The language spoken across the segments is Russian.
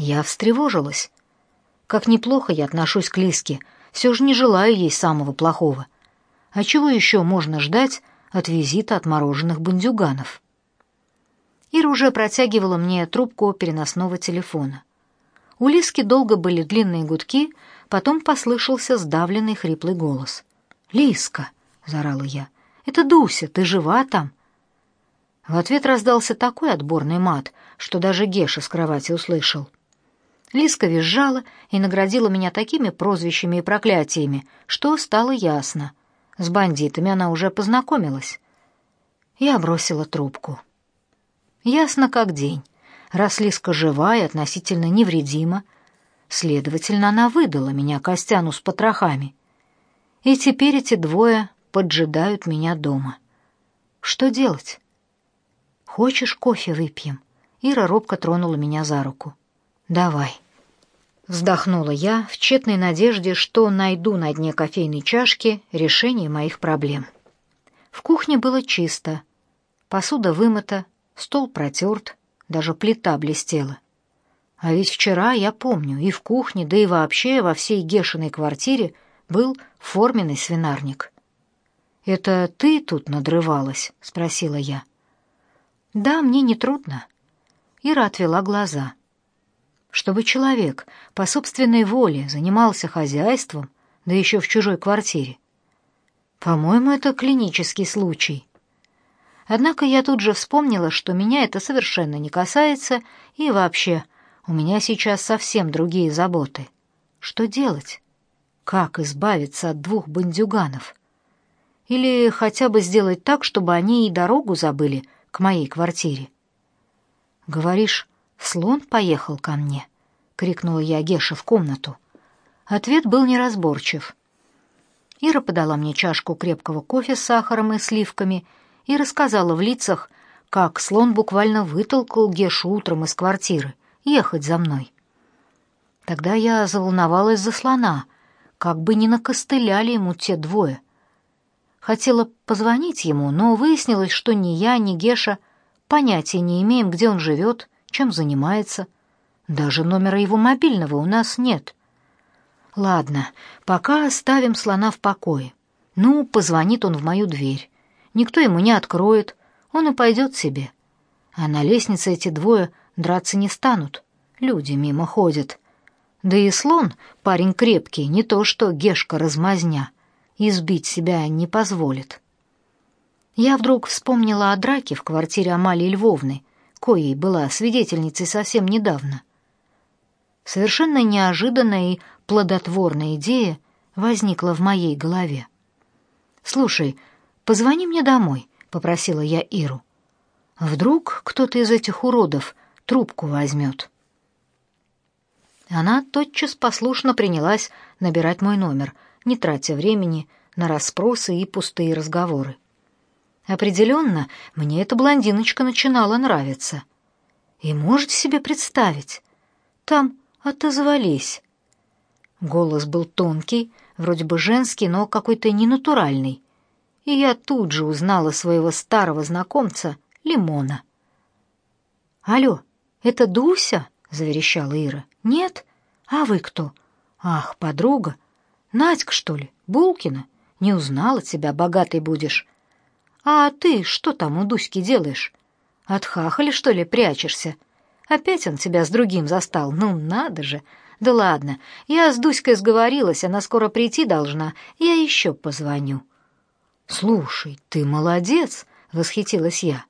Я встревожилась. Как неплохо я отношусь к Лиске, все же не желаю ей самого плохого. А чего еще можно ждать от визита отмороженных бандюганов? Ира уже протягивала мне трубку переносного телефона. У Лиски долго были длинные гудки, потом послышался сдавленный хриплый голос. «Лиска!» — заорала я. «Это Дуся, ты жива там?» В ответ раздался такой отборный мат, что даже Геша с кровати услышал. Лиска визжала и наградила меня такими прозвищами и проклятиями, что стало ясно. С бандитами она уже познакомилась. Я бросила трубку. Ясно как день. Раз Лиска жива и относительно невредима, следовательно, она выдала меня Костяну с потрохами. И теперь эти двое поджидают меня дома. Что делать? Хочешь, кофе выпьем? Ира робко тронула меня за руку. Давай. Вздохнула я в тщетной надежде, что найду на дне кофейной чашки решение моих проблем. В кухне было чисто. Посуда вымыта, стол протерт, даже плита блестела. А ведь вчера, я помню, и в кухне, да и вообще во всей Гешиной квартире был форменный свинарник. «Это ты тут надрывалась?» — спросила я. «Да, мне не трудно». Ира отвела глаза чтобы человек по собственной воле занимался хозяйством, да еще в чужой квартире. По-моему, это клинический случай. Однако я тут же вспомнила, что меня это совершенно не касается, и вообще, у меня сейчас совсем другие заботы. Что делать? Как избавиться от двух бандюганов? Или хотя бы сделать так, чтобы они и дорогу забыли к моей квартире? Говоришь, «Слон поехал ко мне», — крикнула я Геше в комнату. Ответ был неразборчив. Ира подала мне чашку крепкого кофе с сахаром и сливками и рассказала в лицах, как слон буквально вытолкал Гешу утром из квартиры ехать за мной. Тогда я заволновалась за слона, как бы не накостыляли ему те двое. Хотела позвонить ему, но выяснилось, что ни я, ни Геша понятия не имеем, где он живет, чем занимается. Даже номера его мобильного у нас нет. Ладно, пока оставим слона в покое. Ну, позвонит он в мою дверь. Никто ему не откроет, он и пойдет себе. А на лестнице эти двое драться не станут. Люди мимо ходят. Да и слон, парень крепкий, не то что Гешка-размазня. Избить себя не позволит. Я вдруг вспомнила о драке в квартире Амалии Львовны, коей была свидетельницей совсем недавно. Совершенно неожиданная и плодотворная идея возникла в моей голове. «Слушай, позвони мне домой», — попросила я Иру. «Вдруг кто-то из этих уродов трубку возьмет». Она тотчас послушно принялась набирать мой номер, не тратя времени на расспросы и пустые разговоры. Определенно, мне эта блондиночка начинала нравиться. И можете себе представить, там отозвались. Голос был тонкий, вроде бы женский, но какой-то ненатуральный. И я тут же узнала своего старого знакомца Лимона. «Алло, это Дуся?» — заверещала Ира. «Нет? А вы кто?» «Ах, подруга. Надька, что ли? Булкина? Не узнала тебя, богатой будешь. «А ты что там у Дуськи делаешь? От хахали, что ли, прячешься? Опять он тебя с другим застал? Ну, надо же! Да ладно, я с Дуськой сговорилась, она скоро прийти должна, я еще позвоню». «Слушай, ты молодец!» — восхитилась я.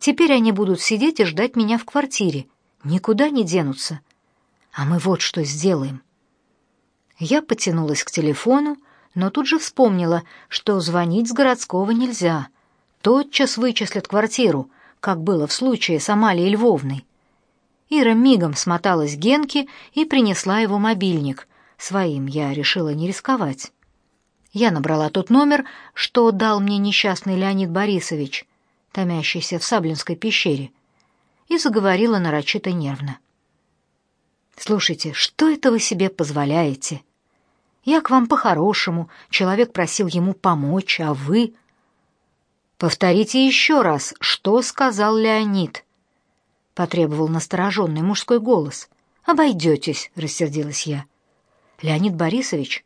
«Теперь они будут сидеть и ждать меня в квартире, никуда не денутся. А мы вот что сделаем». Я потянулась к телефону, но тут же вспомнила, что звонить с городского нельзя. Тотчас вычислят квартиру, как было в случае с Амалией Львовной. Ира мигом смоталась к Генке и принесла его мобильник. Своим я решила не рисковать. Я набрала тот номер, что дал мне несчастный Леонид Борисович, томящийся в Саблинской пещере, и заговорила нарочито нервно. «Слушайте, что это вы себе позволяете?» Я к вам по-хорошему. Человек просил ему помочь, а вы... Повторите еще раз, что сказал Леонид. Потребовал настороженный мужской голос. «Обойдетесь», — рассердилась я. Леонид Борисович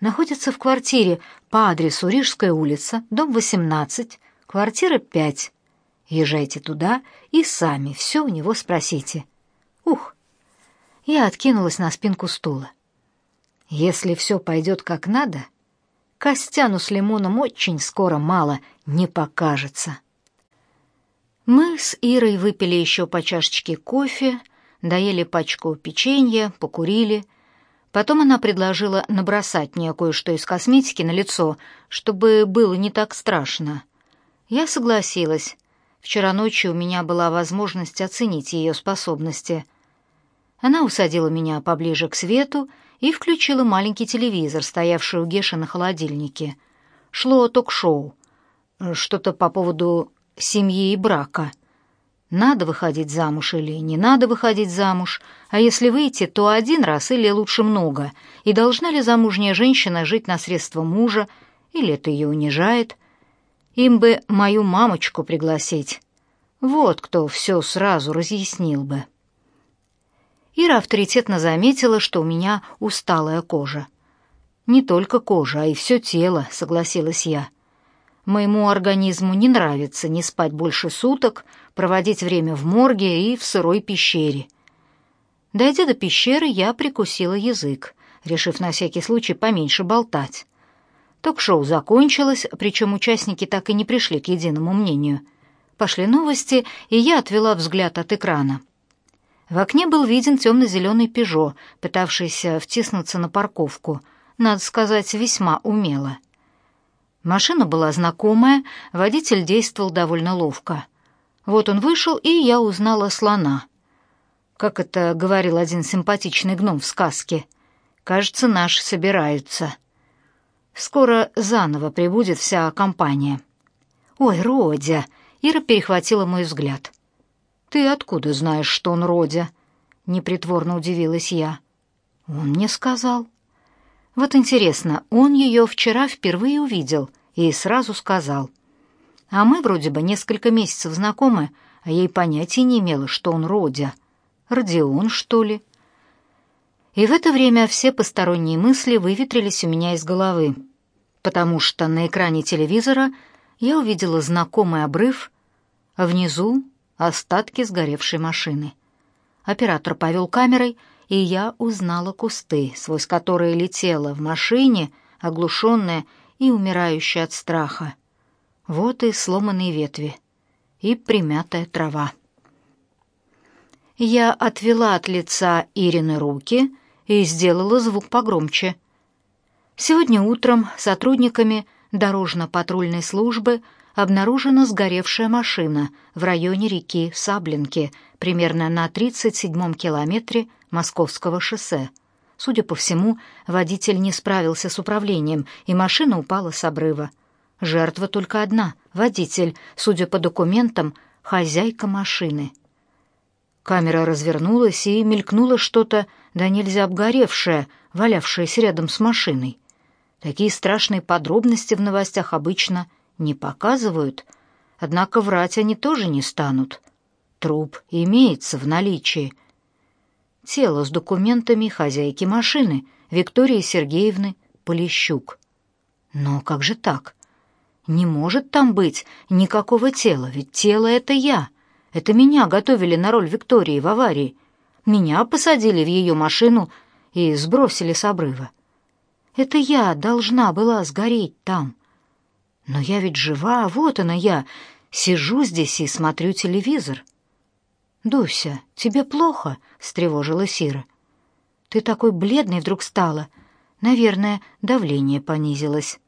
находится в квартире по адресу Рижская улица, дом 18, квартира 5. Езжайте туда и сами все у него спросите. Ух! Я откинулась на спинку стула. Если все пойдет как надо, Костяну с лимоном очень скоро мало не покажется. Мы с Ирой выпили еще по чашечке кофе, доели пачку печенья, покурили. Потом она предложила набросать мне кое-что из косметики на лицо, чтобы было не так страшно. Я согласилась. Вчера ночью у меня была возможность оценить ее способности. Она усадила меня поближе к свету и включила маленький телевизор, стоявший у Геши на холодильнике. Шло ток-шоу. Что-то по поводу семьи и брака. Надо выходить замуж или не надо выходить замуж, а если выйти, то один раз или лучше много, и должна ли замужняя женщина жить на средства мужа, или это ее унижает. Им бы мою мамочку пригласить. Вот кто все сразу разъяснил бы. Ира авторитетно заметила, что у меня усталая кожа. «Не только кожа, а и все тело», — согласилась я. «Моему организму не нравится не спать больше суток, проводить время в морге и в сырой пещере». Дойдя до пещеры, я прикусила язык, решив на всякий случай поменьше болтать. Ток-шоу закончилось, причем участники так и не пришли к единому мнению. Пошли новости, и я отвела взгляд от экрана. В окне был виден темно-зеленый «Пежо», пытавшийся втиснуться на парковку, надо сказать, весьма умело. Машина была знакомая, водитель действовал довольно ловко. Вот он вышел, и я узнала слона. Как это говорил один симпатичный гном в сказке. «Кажется, наши собираются». Скоро заново прибудет вся компания. «Ой, Родя!» — Ира перехватила мой взгляд. «Ты откуда знаешь, что он Родя?» — непритворно удивилась я. «Он мне сказал». «Вот интересно, он ее вчера впервые увидел и сразу сказал. А мы вроде бы несколько месяцев знакомы, а ей понятия не имела, что он Родя. Родион, что ли?» И в это время все посторонние мысли выветрились у меня из головы, потому что на экране телевизора я увидела знакомый обрыв, а внизу остатки сгоревшей машины. Оператор повел камерой, и я узнала кусты, сквозь которые летела в машине, оглушенная и умирающая от страха. Вот и сломанные ветви, и примятая трава. Я отвела от лица Ирины руки и сделала звук погромче. Сегодня утром сотрудниками дорожно-патрульной службы обнаружена сгоревшая машина в районе реки Саблинки, примерно на 37-м километре Московского шоссе. Судя по всему, водитель не справился с управлением, и машина упала с обрыва. Жертва только одна — водитель, судя по документам, хозяйка машины. Камера развернулась, и мелькнуло что-то да нельзя обгоревшее, валявшееся рядом с машиной. Такие страшные подробности в новостях обычно не показывают, однако врать они тоже не станут. Труп имеется в наличии. Тело с документами хозяйки машины, Виктории Сергеевны Полищук. Но как же так? Не может там быть никакого тела, ведь тело — это я. Это меня готовили на роль Виктории в аварии. Меня посадили в ее машину и сбросили с обрыва. Это я должна была сгореть там. Но я ведь жива, вот она я. Сижу здесь и смотрю телевизор. «Дуся, тебе плохо?» — встревожила Сира. «Ты такой бледный вдруг стала. Наверное, давление понизилось».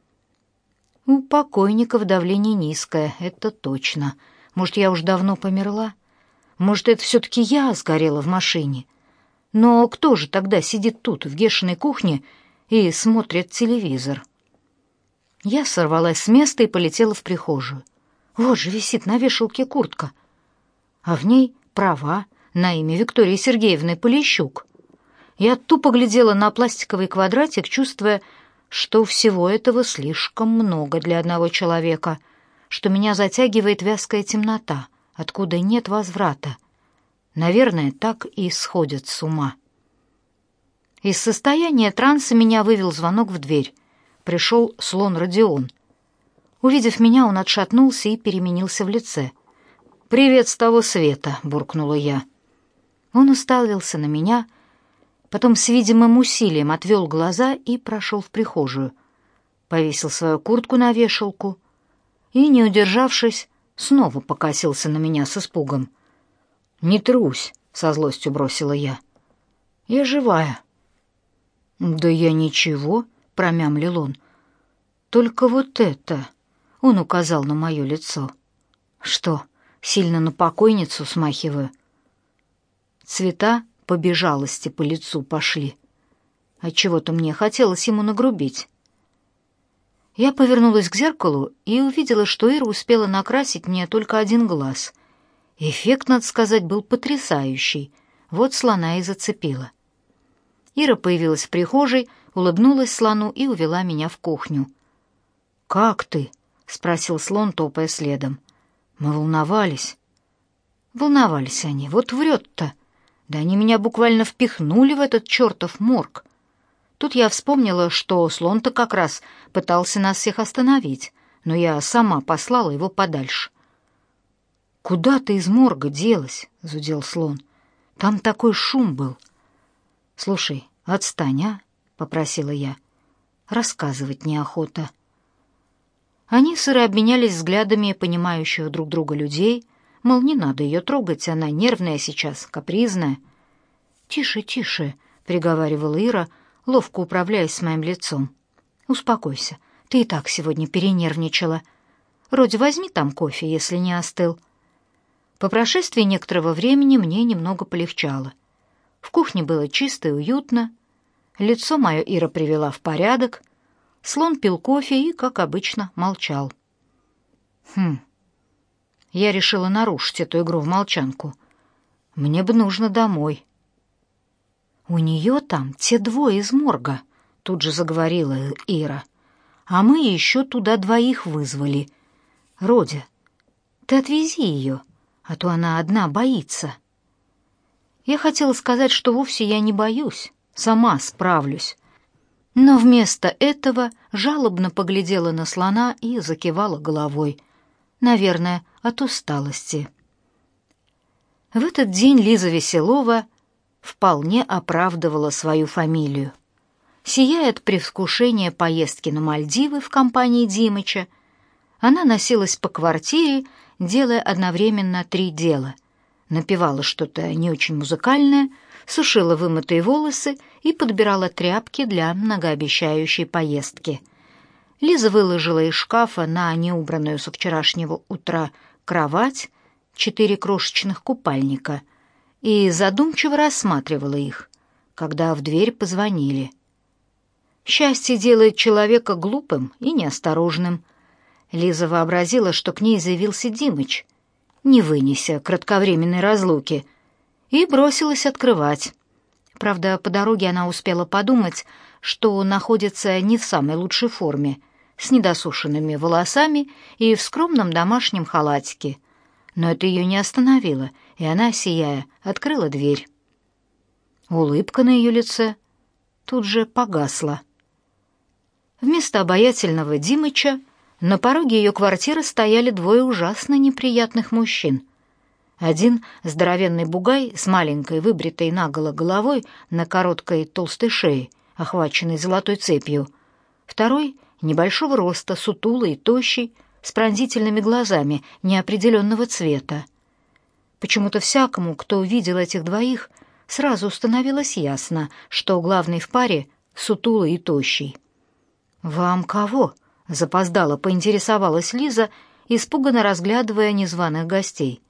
«У покойников давление низкое, это точно. Может, я уж давно померла? Может, это все-таки я сгорела в машине? Но кто же тогда сидит тут, в Гешиной кухне, и смотрит телевизор?» Я сорвалась с места и полетела в прихожую. Вот же висит на вешалке куртка, а в ней права на имя Виктории Сергеевны Полищук. Я тупо глядела на пластиковый квадратик, чувствуя, что всего этого слишком много для одного человека, что меня затягивает вязкая темнота, откуда нет возврата. Наверное, так и сходят с ума. Из состояния транса меня вывел звонок в дверь. Пришел слон Родион. Увидев меня, он отшатнулся и переменился в лице. «Привет с того света!» — буркнула я. Он уставился на меня, потом с видимым усилием отвел глаза и прошел в прихожую. Повесил свою куртку на вешалку и, не удержавшись, снова покосился на меня с испугом. «Не трусь!» — со злостью бросила я. «Я живая!» «Да я ничего!» — промямлил он. «Только вот это...» — он указал на мое лицо. «Что, сильно на покойницу смахиваю?» Цвета по бежалости по лицу пошли. Отчего-то мне хотелось ему нагрубить. Я повернулась к зеркалу и увидела, что Ира успела накрасить мне только один глаз. Эффект, надо сказать, был потрясающий. Вот слона и зацепила. Ира появилась в прихожей, улыбнулась слону и увела меня в кухню. «Как ты?» — спросил слон, топая следом. «Мы волновались». Волновались они, вот врет-то. Да они меня буквально впихнули в этот чертов морг. Тут я вспомнила, что слон-то как раз пытался нас всех остановить, но я сама послала его подальше. «Куда ты из морга делась?» — зудел слон. «Там такой шум был». «Слушай, отстань, а?» — попросила я. «Рассказывать неохота». Они сыро обменялись взглядами понимающих друг друга людей, мол, не надо ее трогать, она нервная сейчас, капризная. «Тише, тише», — приговаривала Ира, ловко управляясь с моим лицом. «Успокойся, ты и так сегодня перенервничала. Роди, возьми там кофе, если не остыл». По прошествии некоторого времени мне немного полегчало. В кухне было чисто и уютно. Лицо мое Ира привела в порядок. Слон пил кофе и, как обычно, молчал. Хм. Я решила нарушить эту игру в молчанку. Мне бы нужно домой. «У нее там те двое из морга», — тут же заговорила Ира. «А мы еще туда двоих вызвали. Родя, ты отвези ее, а то она одна боится». Я хотела сказать, что вовсе я не боюсь, сама справлюсь. Но вместо этого жалобно поглядела на слона и закивала головой. Наверное, от усталости. В этот день Лиза Веселова вполне оправдывала свою фамилию. Сияя от предвкушения поездки на Мальдивы в компании Димыча, она носилась по квартире, делая одновременно три дела. Напевала что-то не очень музыкальное, сушила вымытые волосы и подбирала тряпки для многообещающей поездки. Лиза выложила из шкафа на неубранную со вчерашнего утра кровать четыре крошечных купальника — и задумчиво рассматривала их, когда в дверь позвонили. Счастье делает человека глупым и неосторожным. Лиза вообразила, что к ней заявился Димыч, не вынеся кратковременной разлуки, и бросилась открывать. Правда, по дороге она успела подумать, что находится не в самой лучшей форме, с недосушенными волосами и в скромном домашнем халатике. Но это ее не остановило — и она, сияя, открыла дверь. Улыбка на ее лице тут же погасла. Вместо обаятельного Димыча на пороге ее квартиры стояли двое ужасно неприятных мужчин. Один — здоровенный бугай с маленькой выбритой наголо головой на короткой толстой шее, охваченной золотой цепью. Второй — небольшого роста, сутулый, тощий, с пронзительными глазами неопределенного цвета. Почему-то всякому, кто увидел этих двоих, сразу становилось ясно, что главный в паре — сутулый и тощий. «Вам кого?» — запоздало поинтересовалась Лиза, испуганно разглядывая незваных гостей.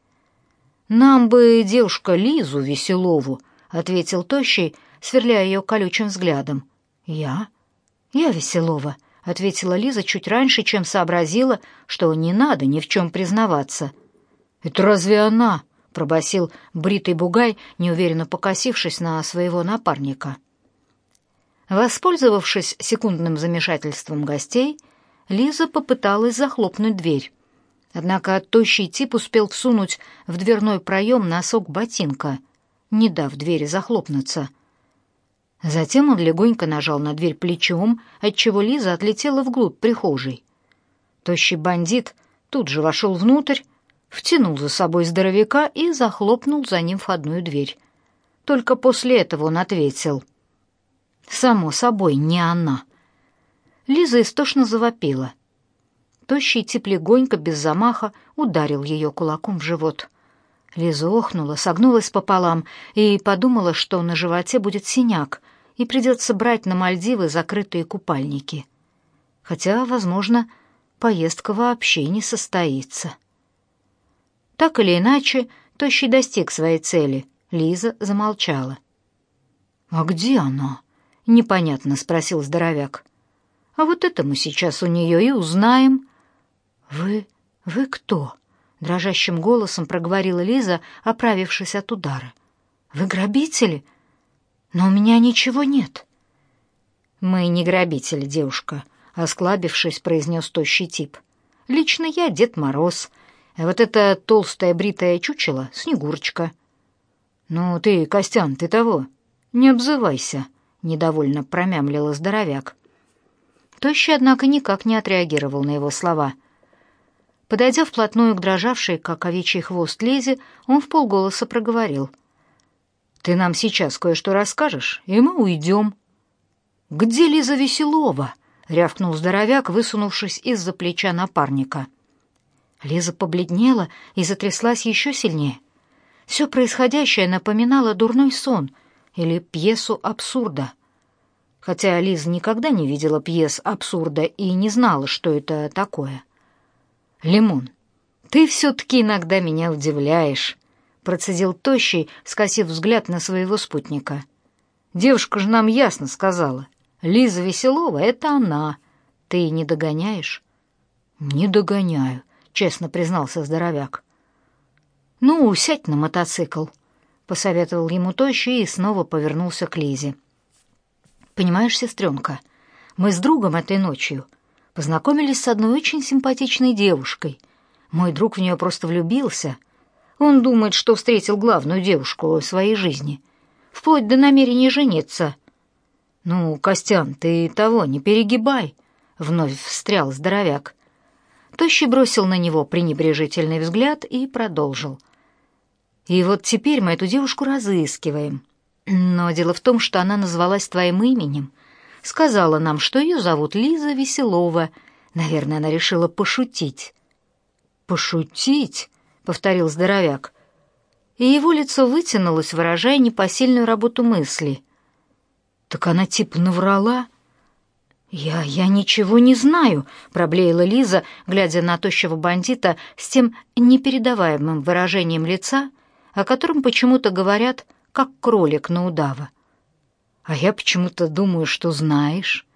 «Нам бы девушка Лизу Веселову», — ответил Тощий, сверляя ее колючим взглядом. «Я? Я Веселова», — ответила Лиза чуть раньше, чем сообразила, что не надо ни в чем признаваться. «Это разве она?» пробасил бритый бугай, неуверенно покосившись на своего напарника. Воспользовавшись секундным замешательством гостей, Лиза попыталась захлопнуть дверь. Однако тощий тип успел всунуть в дверной проем носок ботинка, не дав двери захлопнуться. Затем он легонько нажал на дверь плечом, отчего Лиза отлетела вглубь прихожей. Тощий бандит тут же вошел внутрь, втянул за собой здоровяка и захлопнул за ним входную дверь. Только после этого он ответил. «Само собой, не она». Лиза истошно завопила. Тощий тип легонько, без замаха, ударил ее кулаком в живот. Лиза охнула, согнулась пополам и подумала, что на животе будет синяк, и придется брать на Мальдивы закрытые купальники. Хотя, возможно, поездка вообще не состоится. Так или иначе, Тощий достиг своей цели. Лиза замолчала. «А где она?» — непонятно спросил здоровяк. «А вот это мы сейчас у нее и узнаем». «Вы... вы кто?» — дрожащим голосом проговорила Лиза, оправившись от удара. «Вы грабители? Но у меня ничего нет». «Мы не грабители, девушка», — осклабившись, произнес тощий тип. «Лично я Дед Мороз, а вот эта толстая бритая чучело — Снегурочка». «Ну ты, Костян, ты того, не обзывайся», — недовольно промямлила здоровяк. Тощий, однако, никак не отреагировал на его слова — Подойдя вплотную к дрожавшей, как овечий хвост Лизе, он в полголоса проговорил. «Ты нам сейчас кое-что расскажешь, и мы уйдем». «Где Лиза Веселова?» — рявкнул здоровяк, высунувшись из-за плеча напарника. Лиза побледнела и затряслась еще сильнее. Все происходящее напоминало дурной сон или пьесу абсурда. Хотя Лиза никогда не видела пьес абсурда и не знала, что это такое. «Лимон, ты все-таки иногда меня удивляешь», — процедил Тощий, скосив взгляд на своего спутника. «Девушка же нам ясно сказала. Лиза Веселова — это она. Ты не догоняешь?» «Не догоняю», — честно признался здоровяк. «Ну, сядь на мотоцикл», — посоветовал ему Тощий и снова повернулся к Лизе. «Понимаешь, сестренка, мы с другом этой ночью познакомились с одной очень симпатичной девушкой. Мой друг в нее просто влюбился. Он думает, что встретил главную девушку своей жизни, вплоть до намерения жениться. «Ну, Костян, ты того, не перегибай», — вновь встрял здоровяк. Тощий бросил на него пренебрежительный взгляд и продолжил. «И вот теперь мы эту девушку разыскиваем. Но дело в том, что она назвалась твоим именем, Сказала нам, что ее зовут Лиза Веселова. Наверное, она решила пошутить. «Пошутить?» — повторил здоровяк. И его лицо вытянулось, выражая непосильную работу мысли. «Так она типа наврала?» «Я... я ничего не знаю», — проблеяла Лиза, глядя на тощего бандита с тем непередаваемым выражением лица, о котором почему-то говорят, как кролик на удава. «А я почему-то думаю, что знаешь».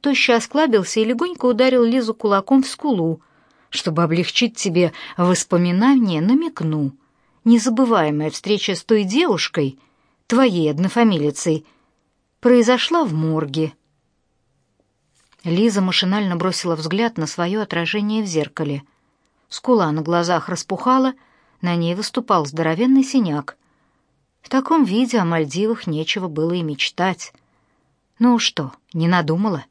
Тоща осклабился и легонько ударил Лизу кулаком в скулу. «Чтобы облегчить тебе воспоминания, намекну. Незабываемая встреча с той девушкой, твоей однофамилицей, произошла в морге». Лиза машинально бросила взгляд на свое отражение в зеркале. Скула на глазах распухала, на ней выступал здоровенный синяк. В таком виде о Мальдивах нечего было и мечтать. Ну что, не надумала?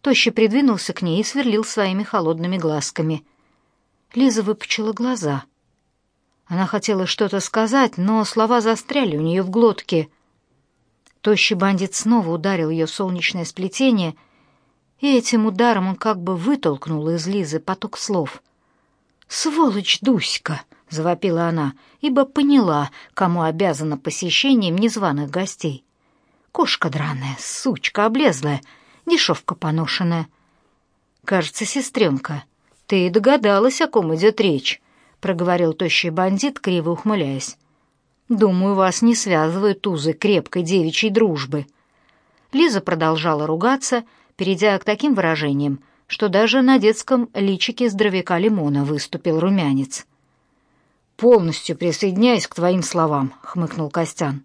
Тощий придвинулся к ней и сверлил своими холодными глазками. Лиза выпучила глаза. Она хотела что-то сказать, но слова застряли у нее в глотке. Тощий бандит снова ударил ее солнечное сплетение, и этим ударом он как бы вытолкнул из Лизы поток слов. «Сволочь Дуська!» — завопила она, ибо поняла, кому обязана посещением незваных гостей. «Кошка драная, сучка облезлая, дешевка поношенная». «Кажется, сестренка, ты догадалась, о ком идет речь», — проговорил тощий бандит, криво ухмыляясь. «Думаю, вас не связывают узы крепкой девичьей дружбы». Лиза продолжала ругаться, перейдя к таким выражениям, что даже на детском личике здоровяка Лимона выступил румянец. «Полностью присоединяюсь к твоим словам», — хмыкнул Костян.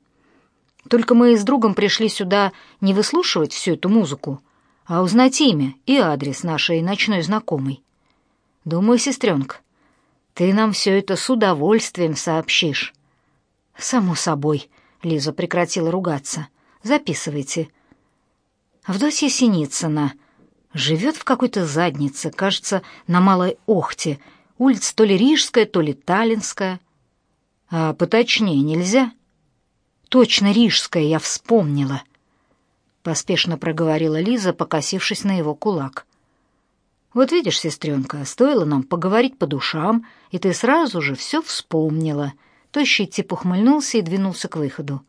«Только мы с другом пришли сюда не выслушивать всю эту музыку, а узнать имя и адрес нашей ночной знакомой. Думаю, сестренка, ты нам все это с удовольствием сообщишь». «Само собой», — Лиза прекратила ругаться. Записывайте. Авдотья Синицына живет в какой-то заднице, кажется, на Малой Охте. Улица то ли Рижская, то ли Таллинская. А поточнее нельзя? Точно Рижская, я вспомнила. Поспешно проговорила Лиза, покосившись на его кулак. Вот видишь, сестренка, стоило нам поговорить по душам, и ты сразу же все вспомнила. Тощий тип ухмыльнулся и двинулся к выходу.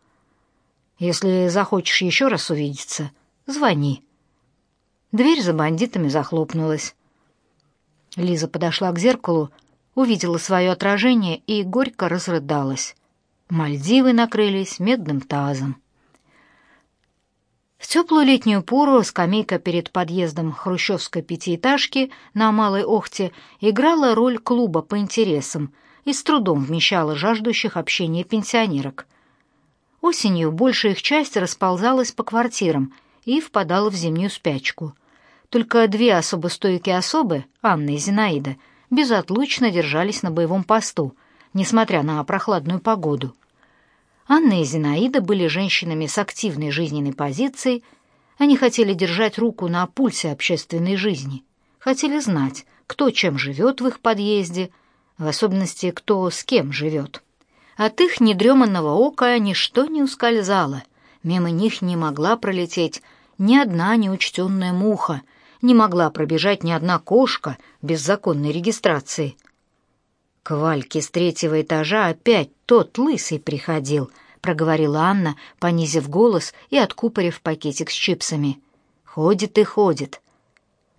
Если захочешь еще раз увидеться, звони. Дверь за бандитами захлопнулась. Лиза подошла к зеркалу, увидела свое отражение и горько разрыдалась. Мальдивы накрылись медным тазом. В теплую летнюю пору скамейка перед подъездом хрущевской пятиэтажки на Малой Охте играла роль клуба по интересам и с трудом вмещала жаждущих общения пенсионерок. Осенью большая их часть расползалась по квартирам и впадала в зимнюю спячку. Только две особо стойкие особы, Анна и Зинаида, безотлучно держались на боевом посту, несмотря на прохладную погоду — Анна и Зинаида были женщинами с активной жизненной позицией, они хотели держать руку на пульсе общественной жизни, хотели знать, кто чем живет в их подъезде, в особенности, кто с кем живет. От их недреманного ока ничто не ускользало, мимо них не могла пролететь ни одна неучтенная муха, не могла пробежать ни одна кошка без законной регистрации. К Вальке с третьего этажа опять тот лысый приходил, проговорила Анна, понизив голос и откупорив пакетик с чипсами. Ходит и ходит.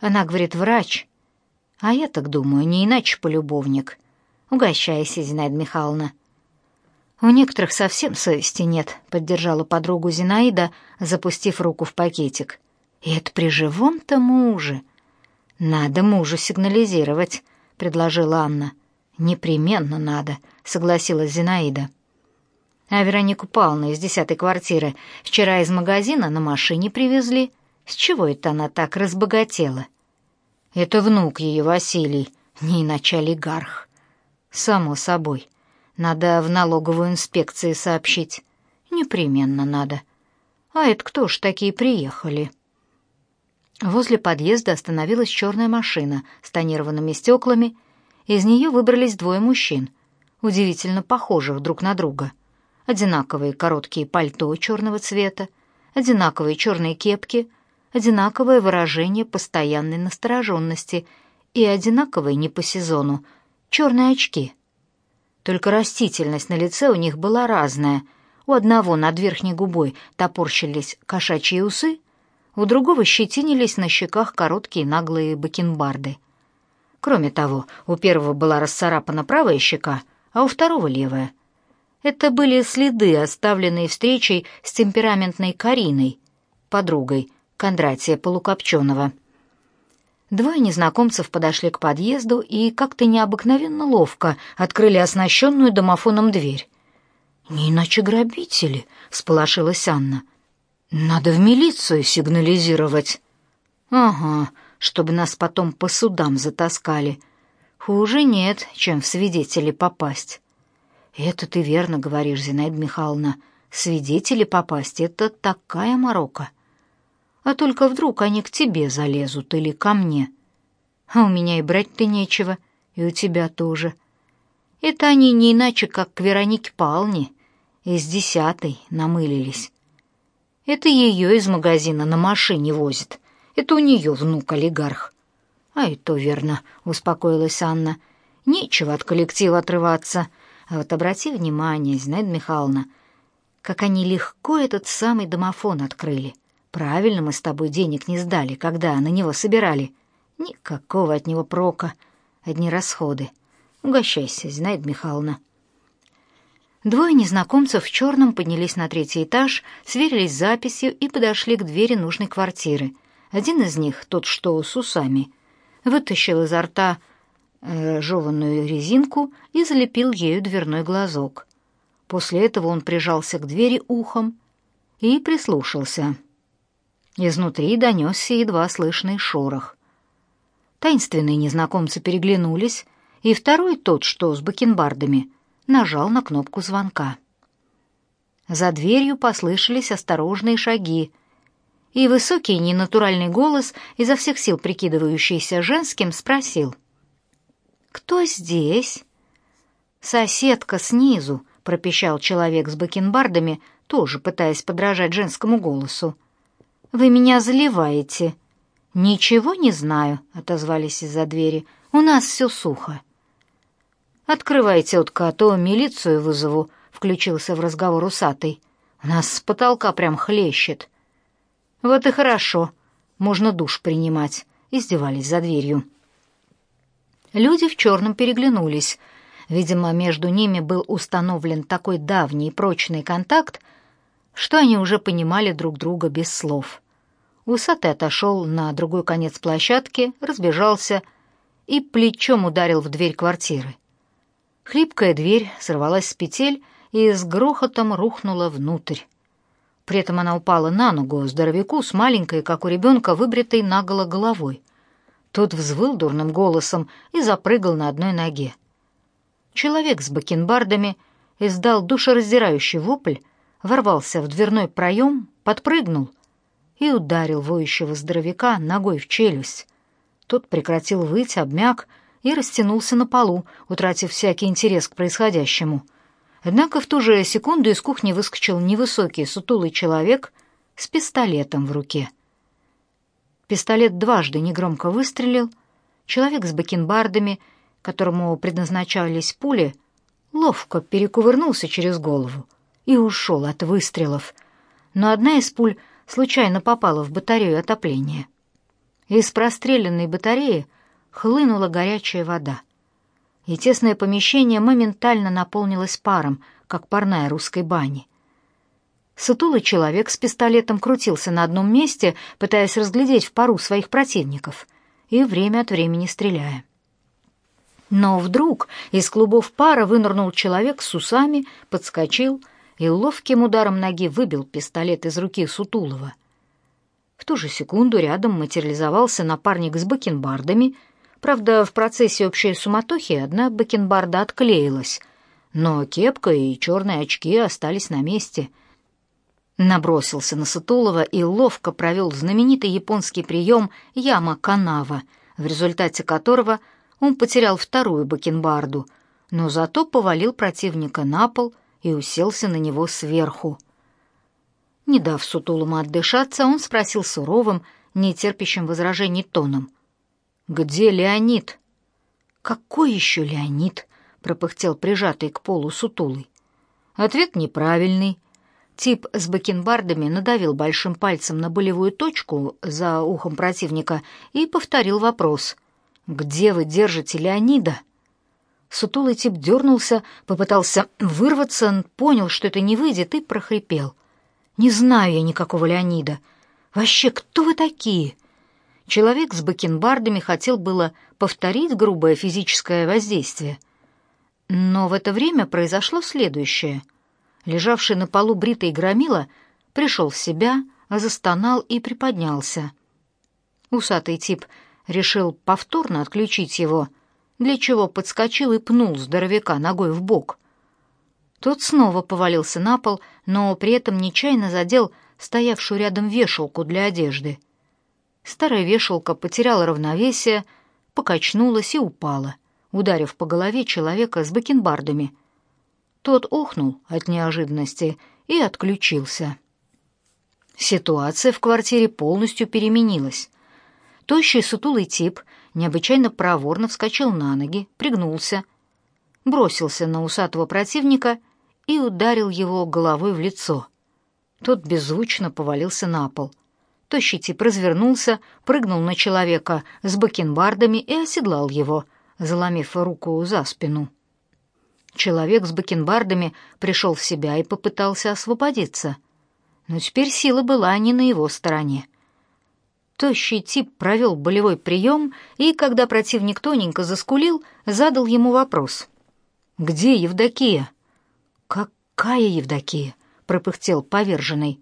Она говорит, врач. А я так думаю, не иначе полюбовник. Угощайся, Зинаида Михайловна. У некоторых совсем совести нет, поддержала подругу Зинаида, запустив руку в пакетик. И это при живом-то муже. Надо мужу сигнализировать, предложила Анна. «Непременно надо», — согласилась Зинаида. «А Веронику Павловну из десятой квартиры вчера из магазина на машине привезли. С чего это она так разбогатела?» «Это внук ее, Василий, не иначе олигарх». «Само собой. Надо в налоговую инспекцию сообщить. Непременно надо. А это кто ж такие приехали?» Возле подъезда остановилась черная машина с тонированными стеклами из нее выбрались двое мужчин, удивительно похожих друг на друга. Одинаковые короткие пальто черного цвета, одинаковые черные кепки, одинаковое выражение постоянной настороженности и одинаковые не по сезону черные очки. Только растительность на лице у них была разная. У одного над верхней губой топорщились кошачьи усы, у другого щетинились на щеках короткие наглые бакенбарды — Кроме того, у первого была расцарапана правая щека, а у второго левая. Это были следы, оставленные встречей с темпераментной Кариной, подругой Кондратия Полукопченого. Двое незнакомцев подошли к подъезду и как-то необыкновенно ловко открыли оснащенную домофоном дверь. «Не иначе грабители», — всполошилась Анна. «Надо в милицию сигнализировать». «Ага», чтобы нас потом по судам затаскали. Хуже нет, чем в свидетели попасть. Это ты верно говоришь, Зинаида Михайловна. Свидетели попасть — это такая морока. А только вдруг они к тебе залезут или ко мне. А у меня и брать-то нечего, и у тебя тоже. Это они не иначе, как к Веронике Павловне из десятой намылились. Это ее из магазина на машине возят — это у нее внук-олигарх». «А и то верно», — успокоилась Анна. «Нечего от коллектива отрываться. А вот обрати внимание, Зинаида Михайловна, как они легко этот самый домофон открыли. Правильно мы с тобой денег не сдали, когда на него собирали. Никакого от него прока, одни расходы. Угощайся, Зинаида Михайловна». Двое незнакомцев в черном поднялись на третий этаж, сверились с записью и подошли к двери нужной квартиры — один из них, тот, что с усами, вытащил изо рта э, жеванную резинку и залепил ею дверной глазок. После этого он прижался к двери ухом и прислушался. Изнутри донесся едва слышный шорох. Таинственные незнакомцы переглянулись, и второй, тот, что с бакенбардами, нажал на кнопку звонка. За дверью послышались осторожные шаги, и высокий ненатуральный голос, изо всех сил прикидывающийся женским, спросил. «Кто здесь?» «Соседка снизу», — пропищал человек с бакенбардами, тоже пытаясь подражать женскому голосу. «Вы меня заливаете». «Ничего не знаю», — отозвались из-за двери. «У нас все сухо». «Открывайте, утка, а то милицию вызову», — включился в разговор усатый. «У нас с потолка прям хлещет». «Вот и хорошо. Можно душ принимать», — издевались за дверью. Люди в черном переглянулись. Видимо, между ними был установлен такой давний и прочный контакт, что они уже понимали друг друга без слов. Усатый отошел на другой конец площадки, разбежался и плечом ударил в дверь квартиры. Хлипкая дверь сорвалась с петель и с грохотом рухнула внутрь. При этом она упала на ногу здоровяку с маленькой, как у ребенка, выбритой наголо головой. Тот взвыл дурным голосом и запрыгал на одной ноге. Человек с бакенбардами издал душераздирающий вопль, ворвался в дверной проем, подпрыгнул и ударил воющего здоровяка ногой в челюсть. Тот прекратил выть, обмяк и растянулся на полу, утратив всякий интерес к происходящему. Однако в ту же секунду из кухни выскочил невысокий сутулый человек с пистолетом в руке. Пистолет дважды негромко выстрелил. Человек с бакенбардами, которому предназначались пули, ловко перекувырнулся через голову и ушел от выстрелов. Но одна из пуль случайно попала в батарею отопления. Из простреленной батареи хлынула горячая вода. И тесное помещение моментально наполнилось паром, как парная русской бани. Сутулый человек с пистолетом крутился на одном месте, пытаясь разглядеть в пару своих противников и время от времени стреляя. Но вдруг из клубов пара вынырнул человек с усами, подскочил и ловким ударом ноги выбил пистолет из руки Сутулова. В ту же секунду рядом материализовался напарник с бакенбардами. Правда, в процессе общей суматохи одна бакенбарда отклеилась, но кепка и черные очки остались на месте — Набросился на Сутулова и ловко провел знаменитый японский прием яма-канава, в результате которого он потерял вторую бакенбарду, но зато повалил противника на пол и уселся на него сверху. Не дав Сутулому отдышаться, он спросил суровым, нетерпящим возражений тоном. «Где Леонид?» «Какой еще Леонид?» — пропыхтел прижатый к полу Сутулый. Ответ неправильный. Тип с бакенбардами надавил большим пальцем на болевую точку за ухом противника и повторил вопрос. «Где вы держите Леонида?» Сутулый тип дернулся, попытался вырваться, понял, что это не выйдет, и прохрипел. «Не знаю я никакого Леонида. Вообще, кто вы такие?» Человек с бакенбардами хотел было повторить грубое физическое воздействие. Но в это время произошло следующее — лежавший на полу бритый громила, пришел в себя, застонал и приподнялся. Усатый тип решил повторно отключить его, для чего подскочил и пнул здоровяка ногой в бок. Тот снова повалился на пол, но при этом нечаянно задел стоявшую рядом вешалку для одежды. Старая вешалка потеряла равновесие, покачнулась и упала, ударив по голове человека с бакенбардами — тот охнул от неожиданности и отключился. Ситуация в квартире полностью переменилась. Тощий сутулый тип необычайно проворно вскочил на ноги, пригнулся, бросился на усатого противника и ударил его головой в лицо. Тот беззвучно повалился на пол. Тощий тип развернулся, прыгнул на человека с бакенбардами и оседлал его, заломив руку за спину. Человек с бакенбардами пришел в себя и попытался освободиться. Но теперь сила была не на его стороне. Тощий тип провел болевой прием и, когда противник тоненько заскулил, задал ему вопрос. «Где Евдокия?» «Какая Евдокия?» — пропыхтел поверженный.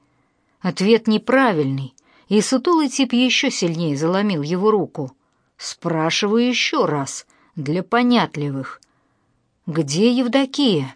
Ответ неправильный, и сутулый тип еще сильнее заломил его руку. «Спрашиваю еще раз, для понятливых. «Где Евдокия?»